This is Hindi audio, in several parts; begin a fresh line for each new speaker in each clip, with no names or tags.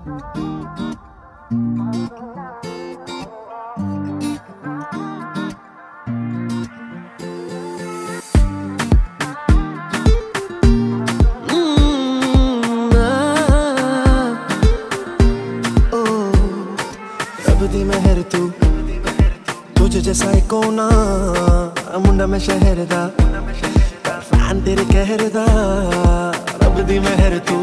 दी मेहर तू, तुझे जैसा कोना, मुंडा मैं शहर दा, फ़ैन तेरे कहर दा। रब दी मेहर तू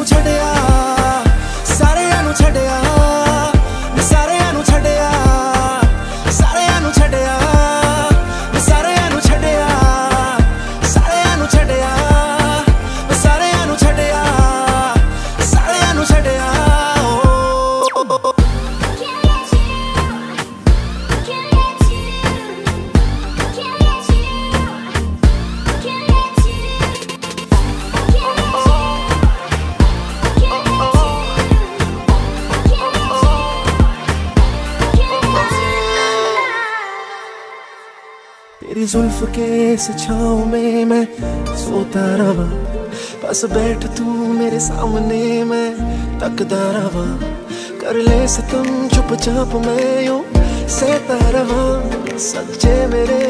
ਨੂੰ ਛੱਡਿਆ। तेरी जुल्फ के छाव में मैं सोता रहा। बस बैठ तू मेरे सामने मैं तकदा रहा। कर ले सतम चुप चाप मैं यो सहता रहा। सच्चे मेरे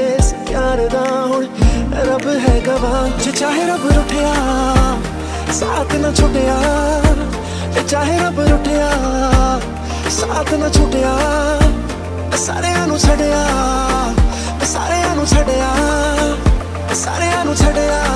प्यार दा हुन रब है गवाह। जे चाहे रब रुठया साथ न छुटया जे चाहे रब रुठया साथ न छुटया सारे नु छड़या ਸਾਰਿਆਂ ਨੂੰ ਛੱਡਿਆ ਸਾਰਿਆਂ ਨੂੰ ਛੱਡਿਆ।